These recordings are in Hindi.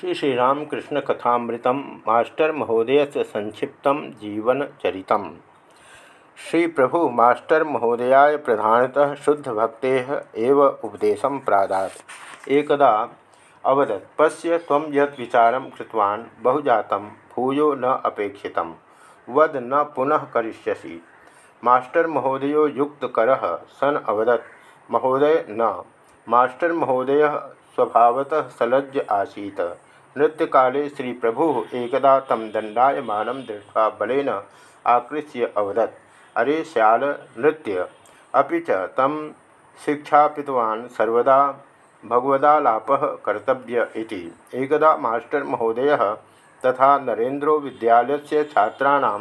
श्री श्रीरामकृष्ण कथामृत मास्टर महोदय से संक्षिप्त जीवन चरित श्री प्रभु मास्टर महोदयाय प्रधानतः शुद्ध भक्ते एव उपदेश प्रादात। एकदा अवदत्, पश्य त्वं यत् विचारं कृतवान् भूयो न अपेक्षित वद न पुनः करिष्यसि मास्टर महोदयो युक्तकरः सन अवदत्, महोदय, न मास्टर महोदय स्वभावतः सलज्ज आसीत्। नृत्यकाले श्री प्रभु एकदा तम दंडायमान दृष्ट्वा बलन आकृष्य अवदत्, अरे श्याल नृत्य अभी च शिक्षापितवान् सर्वदा भगवदालाप कर्तव्य इति। एकदा मास्टर महोदय तथा नरेन्द्रो विद्यालयस्य छात्राणां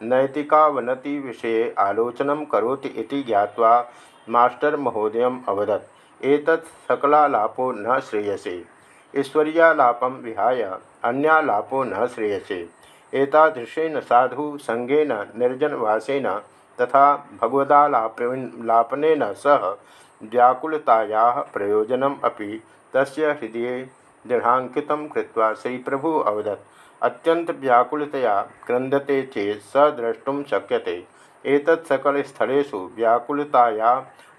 नैतिकावनति विषये आलोचनं करोति इति ज्ञात्वा मास्टर अवदत् सकलालापो न श्रेयसे। ईश्वरीयालापं विहाय, अन्यालापो न श्रेयसे। एतादृशेन साधु संगेन, निर्जनवासेन तथा भगवदालापनेन सह व्याकुलतायाः प्रयोजनम् अपि तस्य हृदय दृढ़ाङ्कितं कृत्वा अवदत्। अत्यन्तव्याकुलतया क्रन्दते चेत् स द्रष्टुं शक्यते। एतत् सकलस्थलेषु व्याकुलताया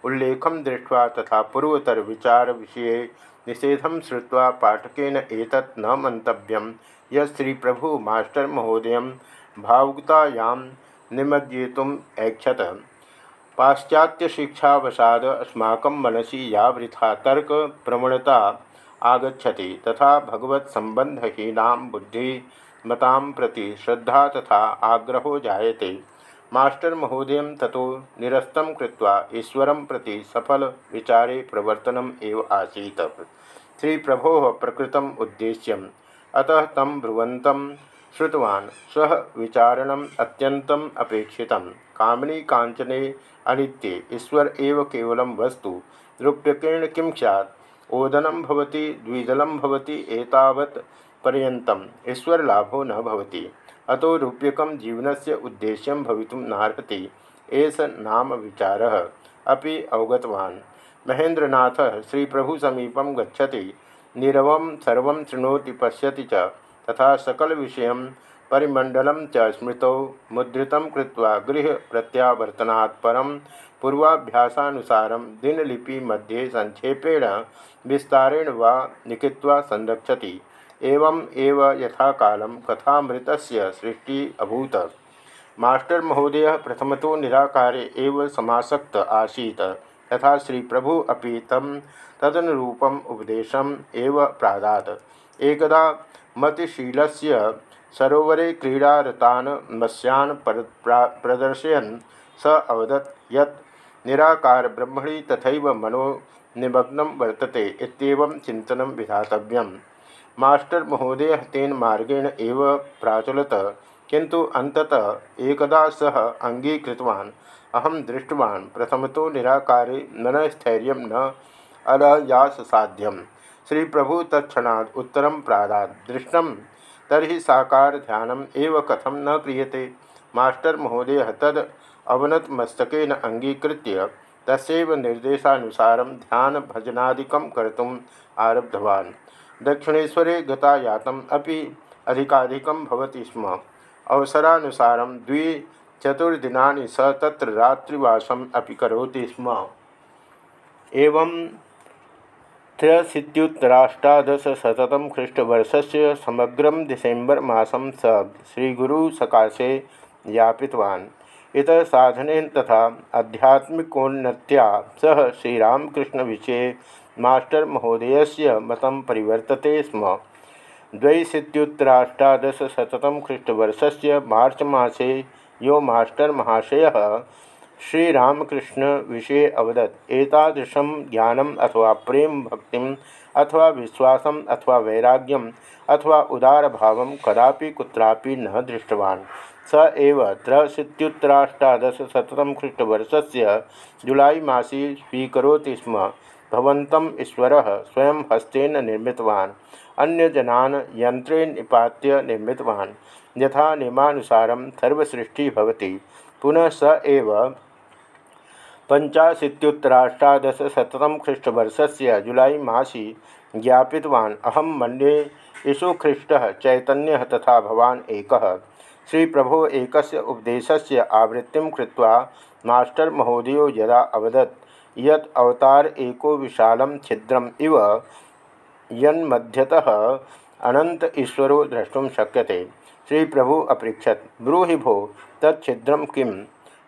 उल्लेखं दृष्ट्वा तथा पूर्वतरविचारविषये निषेधम श्रुवा पाठकेन एतत् न मंतव्यम यी प्रभु मास्टर महोदय भावुकतायां निमज्जेतुम् ऐक्षत। पाश्चात्यशिक्षावसाद अस्माक मनसी या वृथा तर्क, प्रवणता आगछति तथा भगवत्संबंधहीना बुद्धि मता प्रति श्रद्धा तथा आग्रहो जायते। मास्टर महोदय ततो निरस्तं कृत्वा ईश्वरं प्रति सफल विचारे प्रवर्तनम एव आसीत्। श्री प्रभो प्रकृतम उद्देश्यम। अतः तम ब्रुवंत श्रुतवान् स्व विचारणम अत्यंतम अपेक्षित कामनी कांचने अनित्ये, ईश्वर एव केवलं वस्तु। रूप्यकेण किं सैत् ओदनं भवति द्विदलं भवति, एतावत् पर्यन्तम्। ईश्वरलाभो न अतो रूप्यक जीवन से उद्देश्य भवितुं नार्हति, एष नाम विचारः। अपि अवगतवान्। महेन्द्रनाथ श्री प्रभु समीपं गच्छति, नीरवं सर्वं शृणोति, पश्यति च। तथा सकल विषय परिमंडल च स्मृतौ मुद्रितं कृत्वा गृह प्रत्यावर्तनात् परं पूर्वाभ्यासानुसारं दिनलिपि मध्ये संक्षेपेण विस्तारेण वा लिखित्वा संरक्षति। एवं एव यथा कालं कथामृतस्य सृष्टि अभूत। मास्टर महोदय प्रथमतो निराकारे एव समासक्त आसीत्, तथा श्री प्रभु अपि तम तदनुरूपम उपदेशम एव प्रादात। एकदा मतिशीलस्य सरोवरे क्रीडारतान् मत्स्यान् प्रदर्शयन् स अवदत् यत् निराकार ब्रह्मणि तथैव मनो निमग्नं वर्तते इत्येवं चिन्तनं विधातव्यम्। मास्टर महोदय तेन मार्गेण एव प्राचलत किंतु अंततः एकदा सह अंगीकृतवान् अहम दृष्टवान्, प्रथमतो निराकारे मन स्थैर्य न अलयाससाध्यम श्री प्रभु तत्क्षणात् उत्तरं प्रादात्। दृष्टं, तर्हि साकार ध्यानम एव कथम न क्रियते। मास्टर महोदय तद अवनत मस्तकेन अंगीकृत्य तस्व निर्देशानुसार ध्यान भजनादिकं कर्तुम् आरब्धवान्। दक्षिणेशरे गतायातम अपि अधिकाधिकं भवति स्म। अवसरानुसारं द्विचतुर्दिनानि स तत्र रात्रिवासम् अपि करोति स्म। एवं त्रयशीत्युत्तराष्टादशशततम ख्रीष्टवर्षस्य समग्रं डिसेम्बर् मासं स श्रीगुरुसकाशे यापितवान्। इत साधन तथा आध्यात्मिकोन्नत्या सह श्रीरामकृष्णविषये मास्टर से मत परिवर्तते स्म। द्वैशीत्युत्तराष्टादशशततम ख्रीष्टवर्ष से मार्च मसे यो मास्टर महाशय श्रीरामकृष्ण विषय अवदत्। एतादृशं ज्ञानम अथवा प्रेम भक्ति अथवा विश्वास अथवा वैराग्यम अथवा उदार भाव कदापि कुत्रापि न दृष्टवान्। स एव त्रशीत्युत्तराष्टादशशततम जुलाई मसी स्वीकरोति स्म। भवन्तम् ईश्वरः स्वयं हस्तेन निर्मितवान्, अन्यजनान् यन्त्रेण निपात्य निर्मितवान्। यथा नियमानुसारं सर्वसृष्टिः भवति। पुनः स एव पञ्चाशीत्युत्तराष्टादशशततम ख्रीष्टवर्षस्य जुलाई मासी ज्ञापितवान्। अहं मन्ये ख्रीष्ट चैतन्य तथा भवान एक। श्री प्रभो एक उपदेश से आवृत्ति कृत्वा मास्टर महोदय यदा अवदत् यत् अवतार एको विशाल छिद्रम इव यन्मध्यतः अनंत ईश्वरो द्रष्टुम शक्यते। श्री प्रभु अपृछत ब्रूहि भो तच्छिद्रम किम?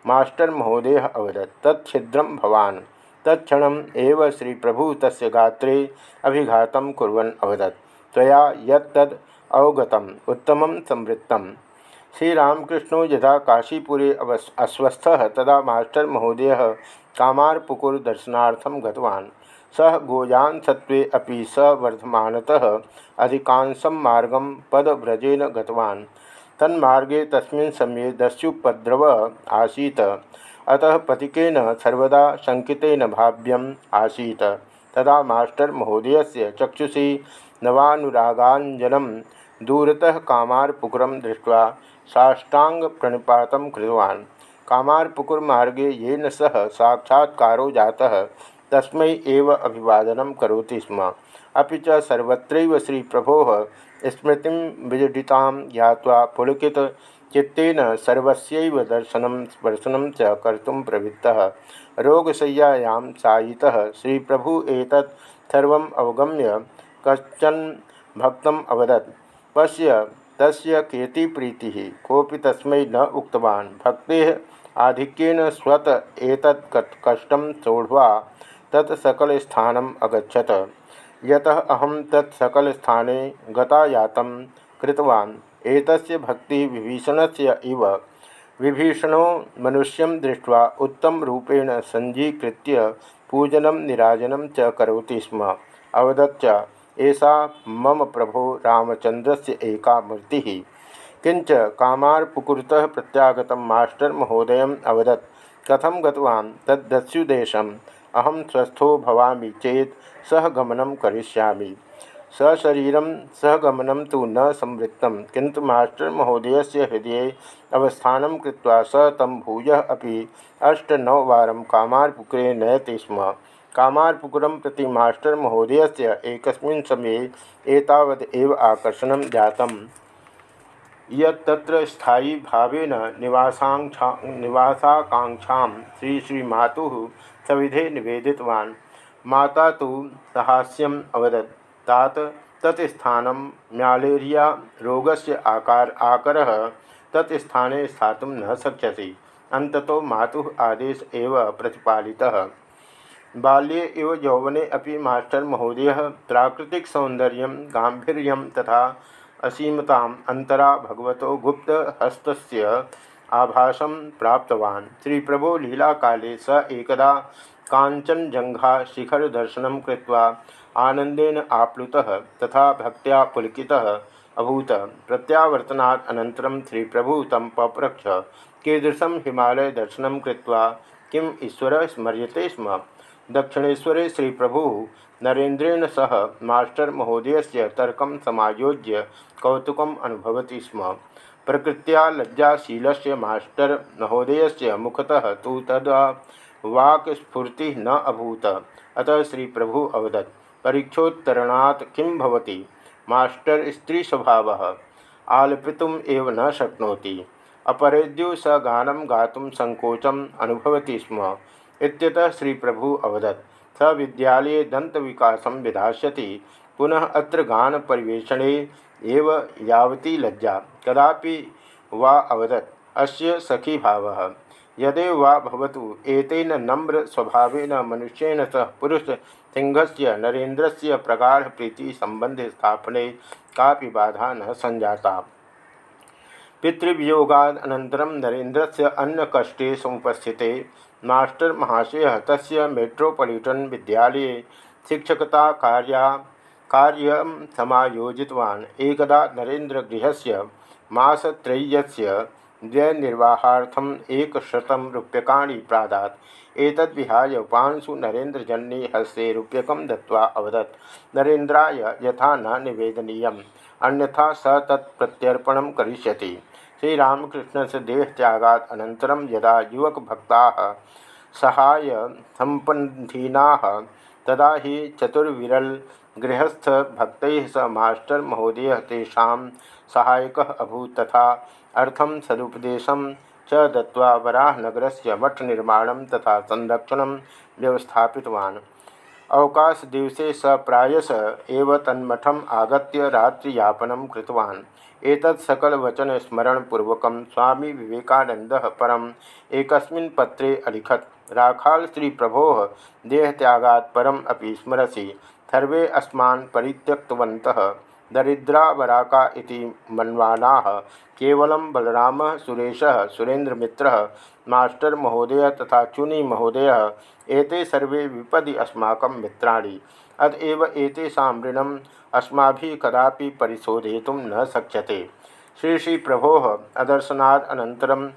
मास्टर महोदय अवदत् तच्छिद्रम भवान। तत्ण एव श्री प्रभु तस्य गात्रे अभिघात कुरन अवदत्। तया यद उत्तम संवृत्तम। श्रीरामकृष्णो यदा काशीपुरे अस्वस्थ, तदा मास्टर महोदय कामारपुकुर दर्शनार्थम गतवान्। सह गोजान सत्वे अपि स वर्धमानतः अधिकांशं मार्गं पदव्रजेन गतवान्। तन्मार्गे तस्मिन् समये दस्युपद्रव आसीत्। अतः पथिकेन सर्वदा शङ्कितेन भाव्यम् आसीत्। तदा मास्टर् महोदयस्य चक्षुषि नवानुरागाञ्जनं दूरतः कामारपुकुरं दृष्ट्वा साष्टाङ्गप्रणिपातं कृतवान्। कामारपुकुरमार्गे येन सह साक्षात्कारो जातः, तस्मै एव अभिवादनं करोति स्म। अभी च सर्वत्र श्री प्रभो स्मृति विजडिता ज्ञावा पुलकित चित्तेन सर्वस्यैव दर्शनं, स्पर्शनं च कर्तुं प्रवृत्तः। रोगशय्यायां सायितः श्रीप्रभु एतत् सर्वम् अवगम्य कश्चन भक्तम् अवदत्। पश्य तस्य केति प्रीतिः? कोऽपि तस्मै न उक्तवान्। भक्तेः आधिक्येन स्वत एतत् कष्टं सोढ्वा तत् सकलस्थानम् अगच्छत। यतः अहम तत्सकलस्थाने गतायातं कृतवान्। एतस्य भक्ति विभीषणस्य इव। विभीषणो मनुष्यं दृष्ट्वा उत्तमरूपेण सज्जीकृत्य पूजनं, निराजनं च करोति स्म। अवदच्च एषा मम प्रभो रामचन्द्रस्य एका मूर्तिः। किंच कामारपुकुरतः प्रत्यागतं मास्टर् महोदयम् अवदत् कथम गतवान्? तद्दस्युदेशम् अहम स्वस्थो भवामी चेत सह सहगमन करिष्यामि। सशरीरं सहगमनं तो न संवृत्त किंतु मास्टर महोदय से हृदय अवस्थान कृत्वा स तम भूय अभी अष्टनववारं कामारपुकुरे नयति स्म। कामारपुकुरं प्रति मास्टर महोदय से एक समये एतावद् एव आकर्षण जातम्। यत्र स्थायी भावेन निवासाक्षा निवासाकांक्षा श्री श्री मातु सविधे निवेदितवान्। माता तो सहास्यम अवदत्। तात तत्स्थान म्यालेरिया रोगस्य आकार, आकर तत्स्थाने स्थातुं न शक्यसी अंततो मातु आदेश एव प्रतिपालितः। बाल्ये इव यौवने अपि मास्टर महोदय प्राकृतिक सौंदर्य गांधीर्य तथा असीमताम अंतरा भगवतो गुप्त हस्तस्य आभासं प्राप्तवान्। श्री प्रभो लीला काले स एकदा शिखर दर्शन कृत्वा आनंदेन आप्लुतः तथा भक्त्या पुलकितः अभूत। प्रत्यावर्तनात् अनन्तरं श्री प्रभु तम पप्रक्ष कीदृशं हिमालय दर्शन कृत्वा किम ईश्वर स्मर्यते स्म? दक्षिणेश्वरे श्री प्रभु नरेन्द्रेण सह मास्टर महोदय से तर्क समायोज्य कौतुकम अनुभवती स्म। प्रकृत्या लज्जाशील मास्टर महोदय से मुखतः तो तदा वाक स्फूर्ति न अभूत। अतः श्री प्रभु अवदत्, परीक्षोत्तरणात् किं भवति? मास्टर स्त्री स्वभाव आलपितुम एव न शक्नोति। अपरेद्यु स गानं गातुं संकोचम अनुभवति स्म। इत्यतः श्री प्रभु अवदत्। स विद्यालये दन्तविकासं विधास्यति, पुनः अत्र गानपरिवेषणे एव यावती लज्जा। कदापि वा अवदत्, अस्य सखी भावः। यदेव वा भवतु, एतेन नम्र स्वभावेन मनुष्येण सह पुरुष सिंहस्य नरेन्द्रस्य प्रगाढ़ प्रीति संबंध स्थापने कापि बाधा न संजाता पितृवियोगानन्तरं नरेन्द्रस्य अन्नकष्टे समुपस्थिते। मास्टर महाशय तस्य मेट्रोपॉलिटन विद्यालये शिक्षकता कार्या कार्यं समायोजितवान्। एकदा नरेन्द्रगृहस्य मासत्रय्यस्य व्ययनिर्वाहार्थम् एकशतं रूप्यकाणि प्रादात्। एतद्विहाय पांशु नरेन्द्रजन्ये हस्ते रूप्यकं दत्त्वा अवदत्। नरेन्द्राय यथा न निवेदनीयम्। अन्यथा स तत् प्रत्यर्पणं करिष्यति। श्रीरामकृष्णस्य देहत्यागात् अनन्तरं यदा युवकभक्ताः सहाय सम्पन्थिनाः, तदा हि चतुर्विरल गृहस्थ भक्त स मास्टर महोदय तेषा सहायक अभूत, तथा अर्थम सदुपदेश च दत्वा वराहनगर से मठ निर्माण तथा संरक्षण व्यवस्थापितवान्। अवकाश दिवसे स प्रायस एव तन्मठम आगत्य रात्रियापन कृतवान्। एतत् सकल वचन स्मरण पूर्वक स्वामी विवेकानंद परम एकस्मिन् पत्रे अलिखत, राखाल श्री प्रभो देहत्यागा परम अपि स्मरसि, सर्वे अस्मा परित्यक्तवन्तः। दरिद्रावराका मन्वानाः। केवलं बलरामः, सुरेशः, सुरेन्द्रमित्रः, मास्टर महोदय तथा चुनी महोदय, एते सर्वे विपदि अस्माकं मित्राणि। अतएव एतेषां ऋणम् अस्माभिः कदापि परिशोधयितुं न शक्यते। श्री श्री प्रभो अदर्शनाद अनन्तरं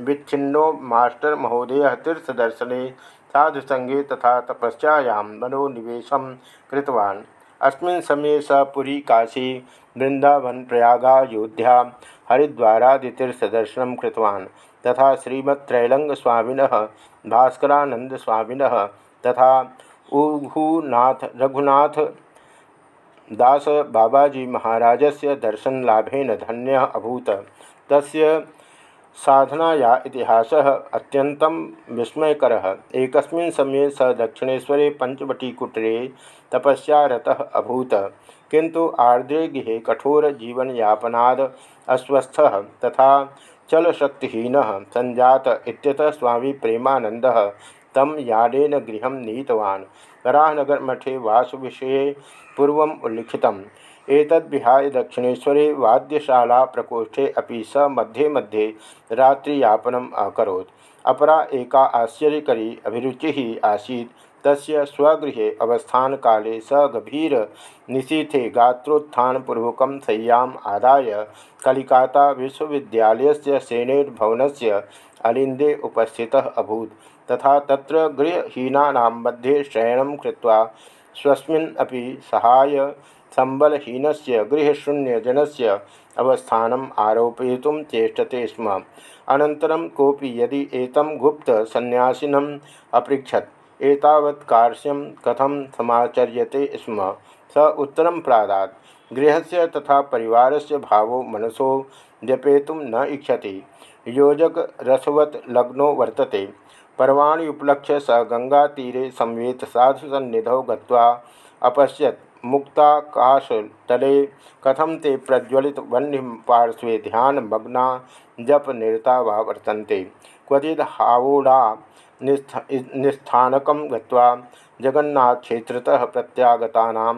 विच्छिन्नो मास्टर महोदय तीर्थदर्शने साधुसंगे तथा तपस्यायां मनोनिवेशं अस्मिन् समये स पुरी काशी वृंदावन प्रयागायोध्या हरिद्वारादितीर्थदर्शनं कृतवान्। तथा श्रीमत्त्रैलङ्गस्वामिनः, भास्करानन्दस्वामिनः, तथा ऊहूनाथ रघुनाथ दास बाबाजी महाराजस्य दर्शनलाभेन धन्यः अभूत। तस्य साधनाया इतिहासः अत्यन्तं विस्मयकरः। एकस्मिन् समये स दक्षिणेश्वरे पञ्चवटीकुटीरे तपस्यारतः अभूत किंतु आर्द्रे गृहे कठोरजीवनयापनाद अस्वस्थः तथा चलशक्तिहीन संजात स्वामी प्रेमानंदः तम यानेन गृह नीतवान्। वराहनगरमठे वासविषये पूर्वम् उल्लिखितम्। एतद्विहाय दक्षिणेश्वरे वाद्यशाला प्रकोष्ठे अपि स मध्ये मध्ये रात्रियापनम् अकरोत्। अपरा एका आश्चर्यकरी अभिरुचिः आसीत्। तस्य स्वगृहे अवस्थान काले स गभीर निशीथे गात्रोत्थानपूर्वक शय्याम आदाय कलिकाता विश्वविद्यालयस्य सेनेट् भवनस्य अलिन्दे उपस्थितः अभूत्। तथा तत्र गृहहीनानां मध्ये शयनं कृत्वा स्वस्मिन् अपि सहाय संबलहीनस्य गृहशून्यजनस्य अवस्थानम् आरोपयितुं चेष्टते स्म। अनन्तरं कोपी यदि एतं गुप्तसन्यासिनम् अपृछत एतावत् कार्श्यम कथम समाचर्यते स्म? स उत्तरं गृह से तथा परिवारस्य भावो मनसो जपेतुं न इच्छति। योजकरसवत् लग्नो वर्तते। पर्वाणि उपलक्ष्य स गंगातीरे संवेत साधुसन्निधौ गत्वा अपश्यत्। मुक्ताकाशतले कथम ते प्रज्वलित वह्निं पार्श्वे जप निरता वा वर्तन्ते। क्वचिद् हावोडा निस्थानक गत्वा जगन्नाथक्षेत्रतः प्रत्यागतानां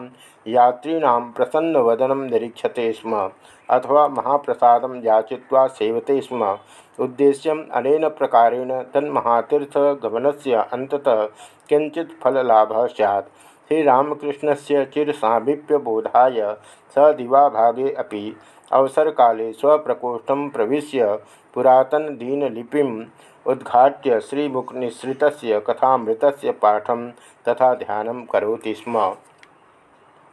यात्रीणां प्रसन्नवदनं निरीक्षते स्म, अथवा महाप्रसादं याचित्वा सेवते स्म। उद्देश्यम् अनेन प्रकारेण तन्महातीर्थगमनस्य अन्ततः किञ्चित् फललाभः स्यात्। श्रीरामकृष्णस्य चिरसामीप्यबोधाय स दिवाभागे अपि अवसरकाले स्वप्रकोष्ठं पुरातन पुरातनदीनलिपिम् उद्घाट्य श्रीमुखनिश्रित कथामृत पाठं तथा ध्यान कौती स्म।